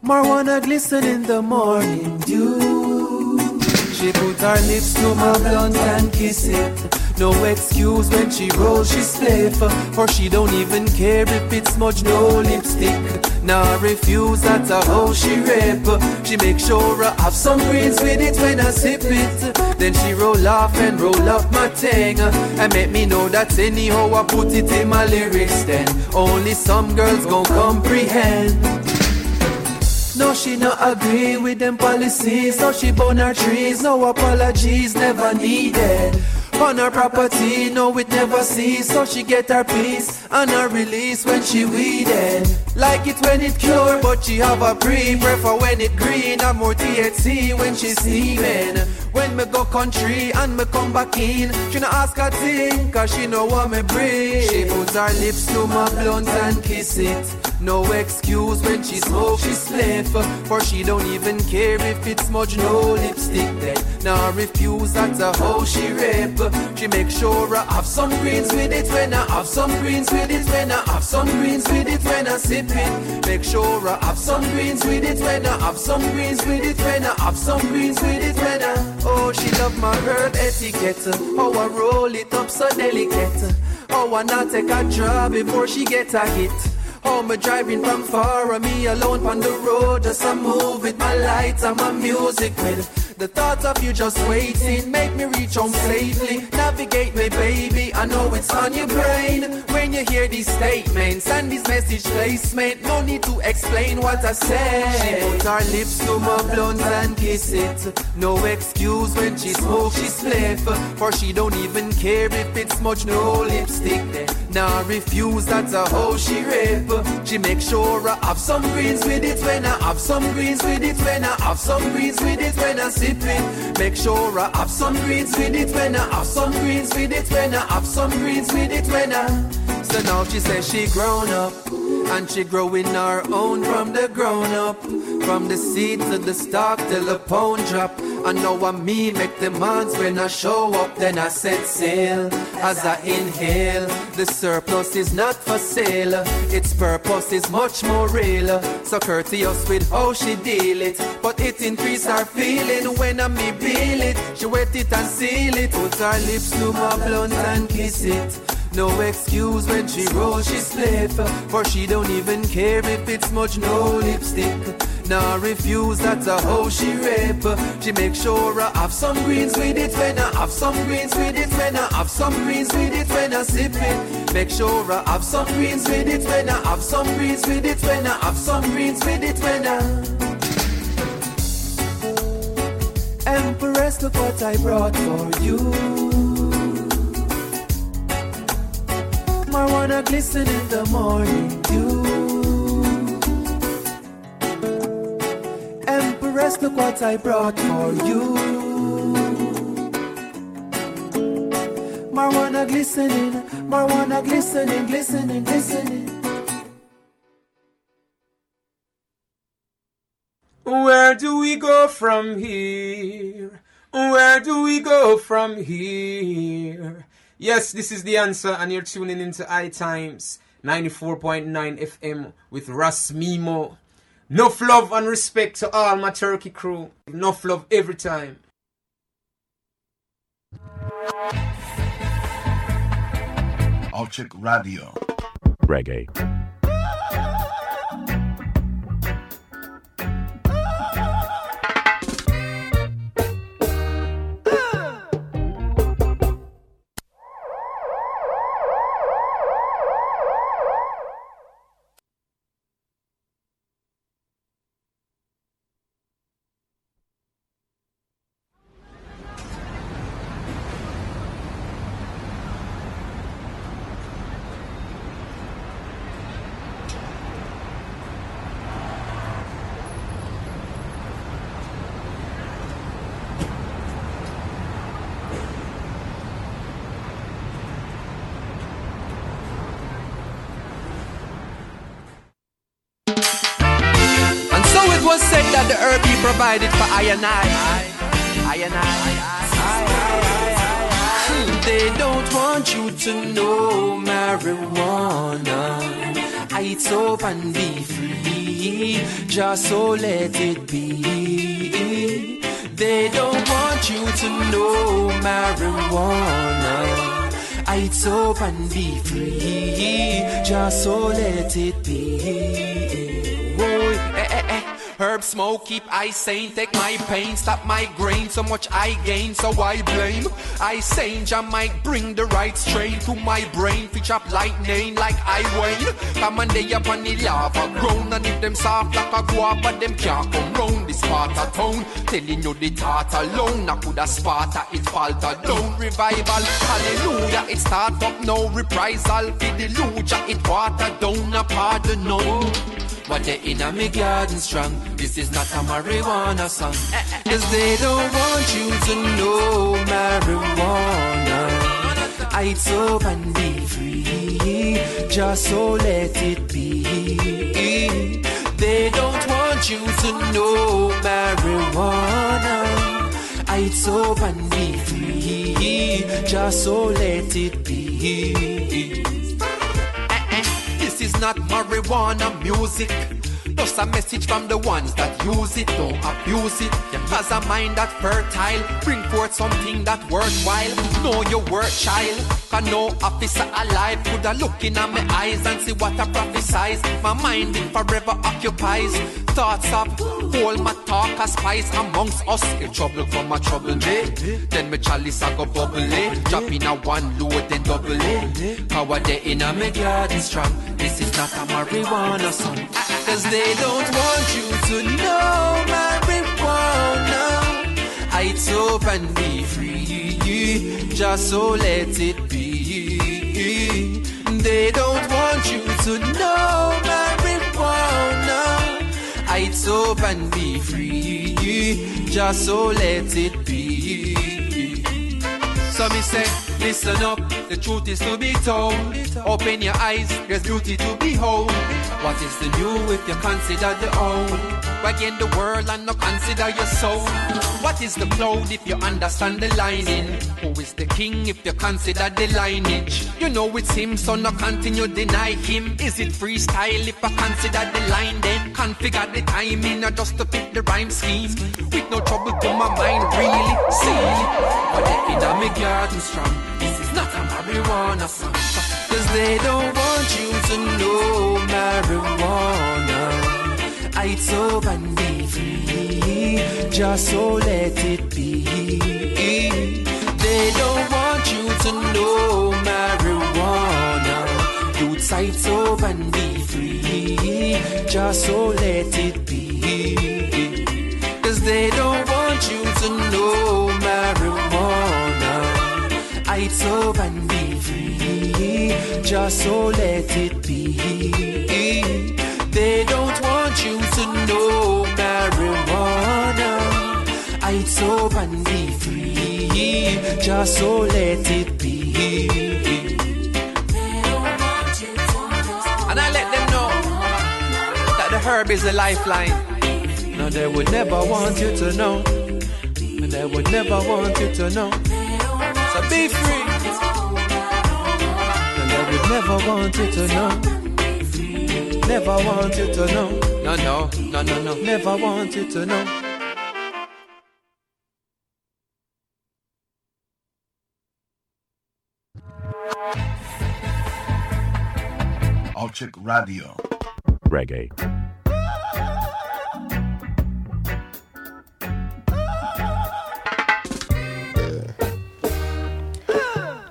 Speaker 7: Marijuana glisten in the morning dew. She put her lips to my blunt and kiss it. No excuse when she rolls, she spliff. For she don't even care if it's smudge, no lipstick. Nah, refuse, that's a how she rip. She make sure I have some greens with it when I sip it. Then she roll off and roll up my thing. And make me know that anyhow I put it in my lyrics then. Only some girls gon' comprehend. No, she not agree with them policies. So she burn her trees. No apologies, never needed. On her property, no, it never cease. So she get her peace and her release when she weeded. Like it when it cure, but she have a pre. Prefer when it green and more THC when she steaming. When me go country and me come back in, she no ask a thing, cause she know what me bring. She puts her lips to my blunt and kiss it. No excuse when she smoke, she spliff. For she don't even care if it's smudge, no lipstick then. Now I refuse, that's a hoe she rip. She make sure I have some greens with it when I have some greens with it when I have some greens with it when I sip it. Make sure I have some greens with it when I have some greens with it when I have some greens with it when I. Oh, she love my herb etiquette. How I roll it up so delicate. How I not take a draw before she get a hit. Oh, me driving from far, and me alone on the road. Just a move with my lights and my music with. The thoughts of you just waiting make me reach home safely. Navigate me, baby. I know it's on your brain when you hear these statements and this message placement. No need to explain what I say. She put her lips to my blunt and kiss it. No excuse when she smoke, she spliff. For she don't even care if it's much no lipstick there. Now refuse, that's a hoe she rip. She make sure I have some greens with it when I have some greens with it when I have some greens with it when I sip Make sure I have some greens with it when I have some greens with it when I have some greens with it when I. So now she says she grown up and she growing her own from the grown up. From the seed to the stalk till the pound drop. I know I me make months when I show up, then I set sail. As I inhale, the surplus is not for sale. Its purpose is much more real. So courteous with how she deal it, but it increase her feeling when I me feel it. She wet it and seal it, put her lips to my blunt and kiss it. No excuse when she roll, she spliff. For she don't even care if it's much no lipstick. Now refuse, that's a hoe she rip. She make sure I have some greens with it when I have some greens with it when I have some greens with it when I sip it. Make sure I have some greens with it when I have some greens with it when I have some greens with it when I. Empress, look what I brought for you. Marijuana glisten in the morning dew. Empress, look what I brought for you. Marijuana glistening, marijuana glistening, glistening, glistening.
Speaker 14: Where do we go from here? Where do we go from here? Yes, this is the answer, and you're tuning into iTimes 94.9 FM with Ras Memo. Enough love and respect to all my turkey crew. Enough love every time.
Speaker 15: Acik Radio.
Speaker 16: Reggae.
Speaker 7: They don't want you to know marijuana. It's up and be free. Just so let it be. They don't want you to know marijuana. It's up and be free. Just so let it be. Herb smoke, keep I sane, take my pain, stop my grain, so much I gain, so I blame. I sane, I might bring the right strain to my brain, pitch up lightning like I wane. Come on, they up on the lava ground, and if them soft like a guava, them can't come round this part of town. Telling you the thought alone, I coulda Sparta, it falter down. Revival, hallelujah, it start up no reprisal. For the lucha, it water down, a pardon no. But they in a me garden strong. This is not a marijuana song. Cause they don't want you to know marijuana. Heights up and be free. Just so let it be. They don't want you to know marijuana. Heights up and be free. Just so let it be. Not marijuana music. Just a message from the ones that use it, don't abuse it. Cause a mind that fertile, bring forth something that worthwhile. Know your worth, child. Cause no officer alive could have look in my eyes and see what I prophesize. My mind it forever occupies. Thoughts of all my talk a spice amongst us. In trouble from my trouble, me. Then my chalice I go bubble it. Drop in a one load, then double it. Power day in a me garden strong. This is not a marijuana song. Cause they don't want you to know marijuana. Heights up and be free. Just so let it be. They don't want you to know marijuana. Heights up and be free. Just so let it be. So me say, listen up, the truth is to be told. Open your eyes, there's beauty to behold. What is the new if you consider the old? Again the world and not consider your soul. What is the cloud if you understand the lining? Who is the king if you consider the lineage? You know it's him, so no continue deny him. Is it freestyle if I consider the line then? Configure the timing or just to fit the rhyme scheme. With no trouble to my mind, really. See, but my garden strong. This is not a marijuana song. They don't want you to know marijuana. Up and be free. Just so let it be. They don't want you to know marijuana. Youth sights up and be free. Just so let it be. Cause they don't want you to know marijuana. Heights over oh, and be free. Just so let it be. They don't want you to know marijuana. It's over and be free. Just so let it be. And I let them know that the herb is a lifeline. No, they would never want you to know. They would never want you to know. So be free. And they would never want you to know. Never want you to know. No, no, no, no, no. Never want you to know.
Speaker 15: Acik Radio.
Speaker 16: Reggae.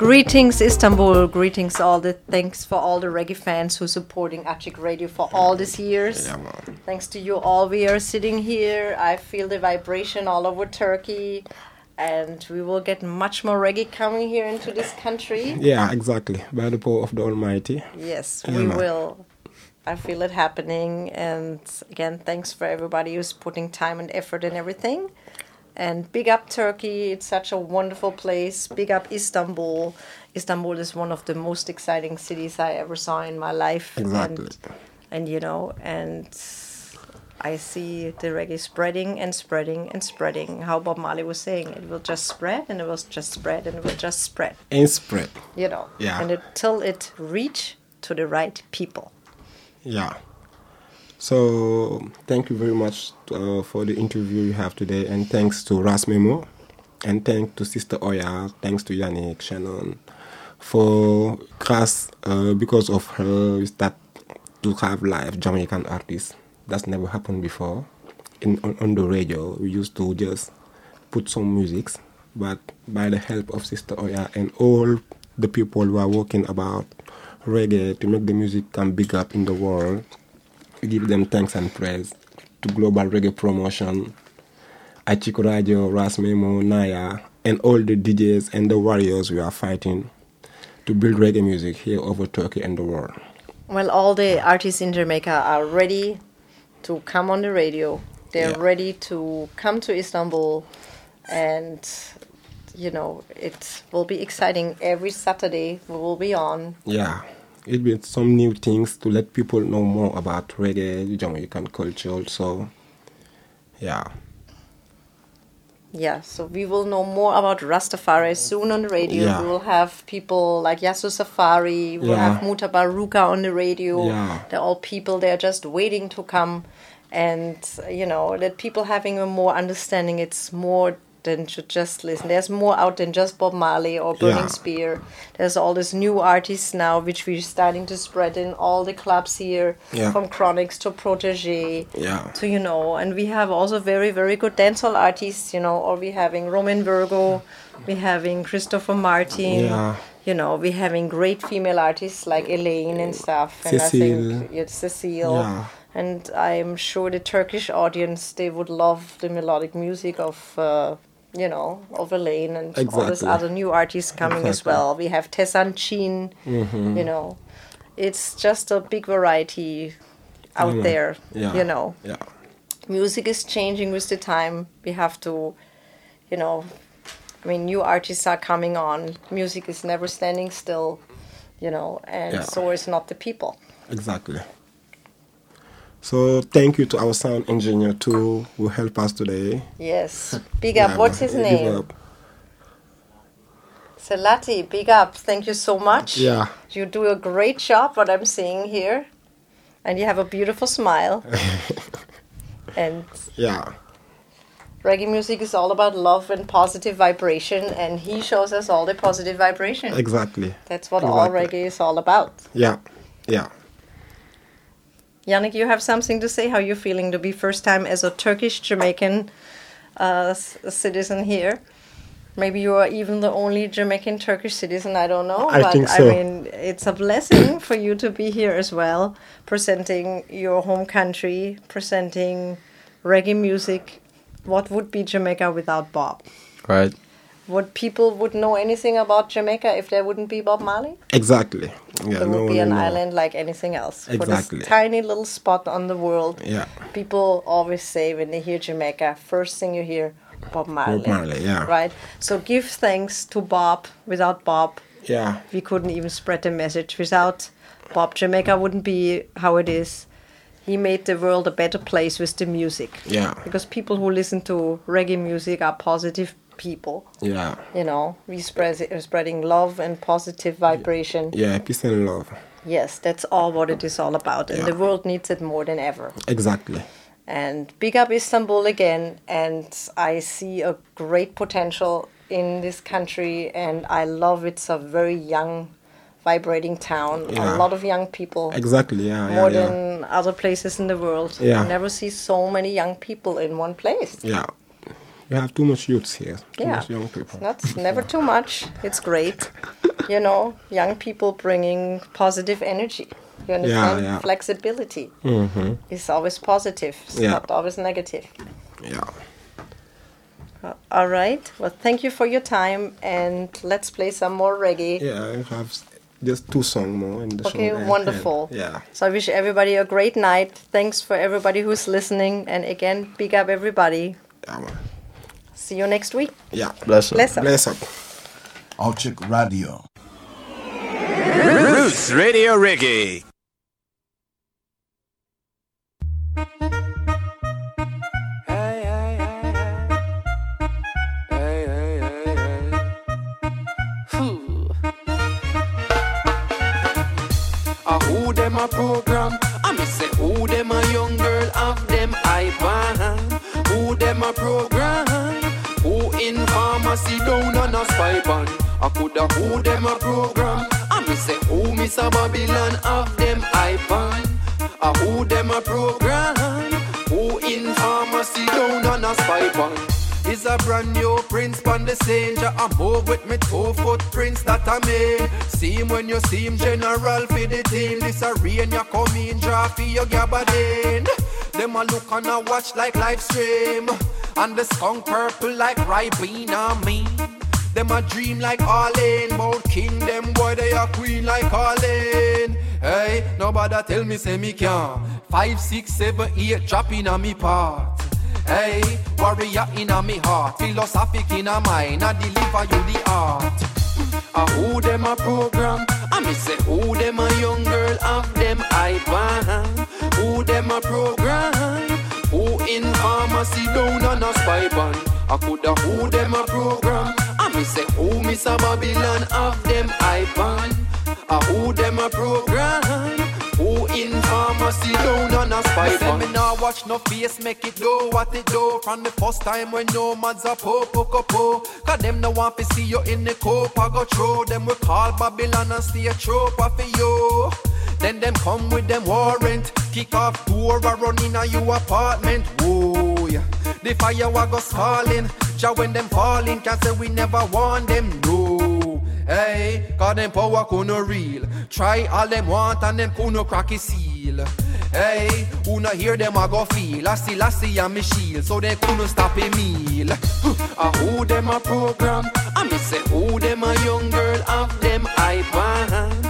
Speaker 3: Greetings, Istanbul. Greetings, all the thanks for all the reggae fans who are supporting Acik Radio for all these years. Thanks to you all, we are sitting here. I feel the vibration all over Turkey, and we will get much more reggae coming here into this country.
Speaker 5: Yeah, exactly. By the power of the Almighty.
Speaker 3: Yes, we
Speaker 5: man.
Speaker 3: will. I feel it happening. And again, thanks for everybody who's putting time and effort and everything. And big up Turkey. It's such a wonderful place. Big up Istanbul. Istanbul is one of the most exciting cities I ever saw in my life.
Speaker 5: Exactly.
Speaker 3: And, and you know, and I see the reggae spreading and spreading and spreading. How Bob Marley was saying, it will just spread and it will just spread and it will just spread.
Speaker 5: And spread.
Speaker 3: You know,
Speaker 5: Yeah.
Speaker 3: and until it reach to the right people.
Speaker 5: Yeah. So thank you very much uh, for the interview you have today, and thanks to Ras Memo, and thanks to Sister Oya, thanks to Yannick Shannon, for Crass uh, because of her we start to have live Jamaican artists. That's never happened before. In on, on the radio, we used to just put some musics, but by the help of Sister Oya and all the people who are working about reggae to make the music come big up in the world, give them thanks and praise to Global Reggae Promotion, Achiko Radio, Ras Memo, Naya, and all the DJs and the warriors we are fighting to build reggae music here over Turkey and the world.
Speaker 3: Well, all the artists in Jamaica are ready to come on the radio. They're
Speaker 5: Yeah.
Speaker 3: ready to come to Istanbul and you know it will be exciting. Every Saturday we will be on.
Speaker 5: Yeah, it'll be some new things to let people know more about reggae, Jamaican culture also. Yeah.
Speaker 3: Yeah, so we will know more about Rastafari soon on the radio.
Speaker 5: Yeah.
Speaker 3: We will have people like Yasus Afari, we'll
Speaker 5: Yeah.
Speaker 3: have Mutabaruka on the radio.
Speaker 5: Yeah.
Speaker 3: They're all people, they're just waiting to come and, you know, that people having a more understanding. It's more than to just listen. There's more out than just Bob Marley or Burning
Speaker 5: Yeah.
Speaker 3: Spear. There's all these new artists now, which we're starting to spread in all the clubs here,
Speaker 5: Yeah.
Speaker 3: from Chronixx to Protoje
Speaker 5: Yeah.
Speaker 3: to you know and we have also very very good dancehall artists you know or we're having Romain Virgo we're having christopher martin
Speaker 5: Yeah.
Speaker 3: you know we're having great female artists like Alaine and stuff and i think it's cecile and i'm sure the turkish audience they would love the melodic music of uh, you know of Alaine and all these other new artists coming as well we have Tessanne Chin
Speaker 5: Mhm.
Speaker 3: you know it's just a big variety out
Speaker 5: Yeah.
Speaker 3: there
Speaker 5: Yeah.
Speaker 3: you know
Speaker 5: Yeah.
Speaker 3: music is changing with the time. We have to, you know, I mean, new artists are coming on. Music is never standing still, you know, and
Speaker 5: Yeah.
Speaker 3: so is not the people.
Speaker 5: Exactly. So thank you to our sound engineer too, who helped us today.
Speaker 3: Yes. Big up.
Speaker 5: Yeah,
Speaker 3: What's his name?
Speaker 5: up.
Speaker 3: Selati, big up. Thank you so much.
Speaker 5: Yeah.
Speaker 3: You do a great job, what I'm seeing here. And you have a beautiful smile. and
Speaker 5: Yeah.
Speaker 3: reggae music is all about love and positive vibration, and he shows us all the positive vibration.
Speaker 5: Exactly.
Speaker 3: That's what all reggae is all about.
Speaker 5: Yeah. Yeah.
Speaker 3: Yannick, you have something to say? How you feeling to be first time as a Turkish Jamaican uh, citizen here? Maybe you are even the only Jamaican Turkish citizen. I don't know,
Speaker 5: I
Speaker 3: but
Speaker 5: think
Speaker 3: I mean, it's a blessing for you to be here as well, presenting your home country, presenting reggae music. What would be Jamaica without Bob?
Speaker 2: Right.
Speaker 3: Would people would know anything about Jamaica if there wouldn't be Bob Marley?
Speaker 5: Exactly. Yeah.
Speaker 3: it
Speaker 5: no
Speaker 3: would be an
Speaker 5: know.
Speaker 3: island like anything else. For
Speaker 5: Exactly.
Speaker 3: this tiny little spot on the world.
Speaker 5: Yeah.
Speaker 3: People always say when they hear Jamaica, first thing you hear, Bob Marley.
Speaker 5: Bob Marley, yeah.
Speaker 3: Right? So give thanks to Bob. Without Bob,
Speaker 5: Yeah.
Speaker 3: we couldn't even spread the message. Without Bob, Jamaica wouldn't be how it is. He made the world a better place with the music.
Speaker 5: Yeah.
Speaker 3: Because people who listen to reggae music are positive people.
Speaker 5: Yeah.
Speaker 3: You know, we spread spreading love and positive vibration.
Speaker 5: Yeah. Peace and love.
Speaker 3: Yes, that's all what it is all about. And
Speaker 5: Yeah.
Speaker 3: the world needs it more than ever.
Speaker 5: Exactly.
Speaker 3: And big up Istanbul again. And I see a great potential in this country. And I love it's a very young, vibrating town.
Speaker 5: Yeah.
Speaker 3: A lot of young people.
Speaker 5: Exactly. Yeah. yeah,
Speaker 3: More
Speaker 5: yeah.
Speaker 3: than other places in the world.
Speaker 5: Yeah.
Speaker 3: You never see so many young people in one place.
Speaker 5: Yeah. You have too much youths here. Too
Speaker 3: Yeah.
Speaker 5: much young people.
Speaker 3: That's never too much. It's great. You know, young people bringing positive energy. You understand?
Speaker 5: yeah.
Speaker 3: Flexibility
Speaker 5: Mhm.
Speaker 3: is always positive. It's
Speaker 5: Yeah.
Speaker 3: not always negative.
Speaker 5: Yeah.
Speaker 3: Uh, all right. Well, thank you for your time, and let's play some more reggae.
Speaker 5: Yeah. I have just two songs more in the
Speaker 3: Okay,
Speaker 5: show. and-
Speaker 3: wonderful.
Speaker 5: and- yeah.
Speaker 3: So I wish everybody a great night. Thanks for everybody who's listening, and again, big up everybody. See you next week.
Speaker 5: Yeah.
Speaker 2: Bless up.
Speaker 3: Bless up.
Speaker 5: Bless up.
Speaker 15: Acik Radio.
Speaker 16: Roots Radio Reggae.
Speaker 7: A who them a program? I me say who them a young girl of them iPad? Who them a program? In pharmacy down on a spy ban? I coulda who them a program? I me say who Miss a Babylon of them iPad? A who them a program? Who in pharmacy down on a spy ban? Is a brand new prince on the. Ja, I move with me two footprints that I made. See him when you see him, general for the team. This a rain, you come in, draw for your gabardine. Them a look and a watch like live stream. And the skunk purple like Ribena me. Them a dream like Arlene. Bout king, them boy, they a queen like Arlene. Hey, nobody tell me say me can. Five, six, seven, eight, dropping on me part. Hey, warrior in a me heart, philosophic in a mind, I deliver you the art. A who them a program? I me say who them a young girl of them I iPad. Who them a program? In pharmacy down on a spy band? I coulda who them a program? I me say who Miss a Babylon of them iPad. A who them a program? Who in pharmacy down on a spy band? Me nah watch no face make it do what it do From the first time when nomads a po po po po Cause them no want to see you in the cope I go throw them we call Babylon and stay trope for you Then them come with them warrant. Kick off or run in a you apartment. Whoa yeah. The fire wa go falling Ja when them falling Can't say we never want them no. Hey, cause them power kuno real Try all them want and them kuno crack seal. Hey, who not hear them I go feel? I see, I see and me shield So they couldn't stop a meal. I who them a program? I me say who them a young girl of them iPad Who uh-huh.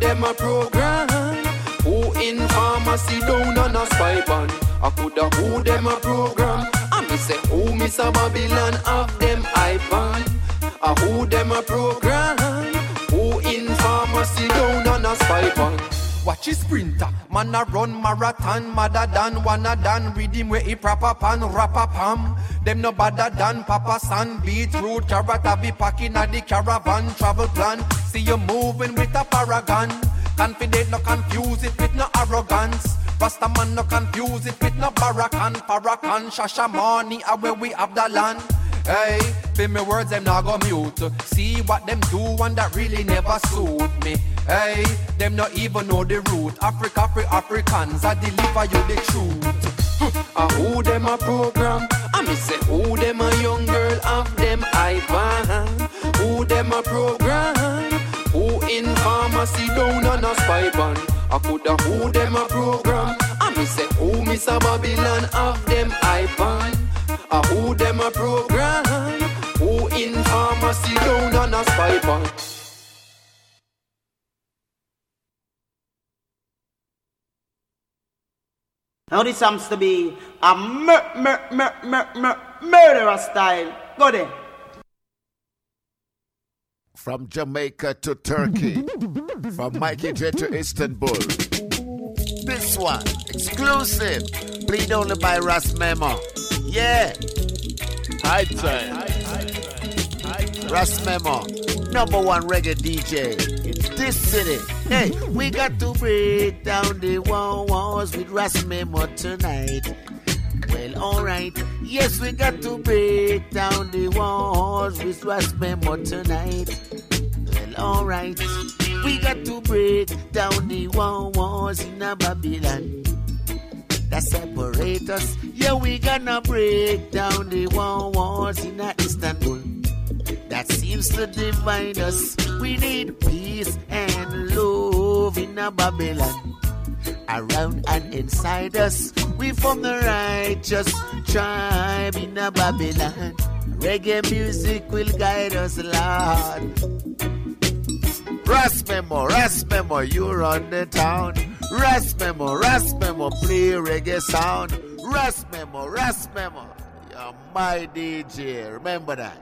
Speaker 7: Them a program. Who in pharmacy down on a spy band I coulda who them a program. I me say who Miss a Babylon of them iPad Ah, who them a program? Who in pharmacy down on a spy band Watch his sprinter, man a run marathon, madder than wanna done rhythm where he proper pan rapper pam. Them no badder than Papa San beetroot carrot I be packing at the caravan travel plan. See you moving with a paragon, confident no confuse it with no arrogance. Rasta man no confuse it with no barakan, parakan, Shashamane, are where we have the land. Hey, feel me words them now go mute. See what them do and that really never suit me. Hey, them not even know the root. Africa for Africans, I deliver you the truth. Ah, who them a program? I me say who them a young girl of them iPad. Who them a program? Who in pharmacy down on a spy band? I coulda who them a program? I me say who Miss Babylon of them iPad. Ah, who them a program? Who in pharmacy down on a spy band?
Speaker 10: Now this happens to be a mur- mur- mur- mur- mur- murderer style. Go there.
Speaker 1: From Jamaica to Turkey, from Mikey J to Istanbul. This one, exclusive, played only by Ras Memo. Yeah. High time. Ras Memo, number one reggae DJ in this city. Hey, we got to break down the wall walls with Ras Memo tonight. Well, alright. Yes, we got to break down the walls with Ras Memo tonight. Well, alright. We got to break down the wall walls in a Babylon that separate us. Yeah, we gonna break down the wall walls in Istanbul that seems to divide us. We need peace and love in a Babylon. Around and inside us, we form the righteous tribe in a Babylon. Reggae music will guide us, Lord. Ras Memo, Ras Memo, you run the town. Ras Memo, Ras Memo, play reggae sound. Ras Memo, Ras Memo, you're my DJ. Remember that.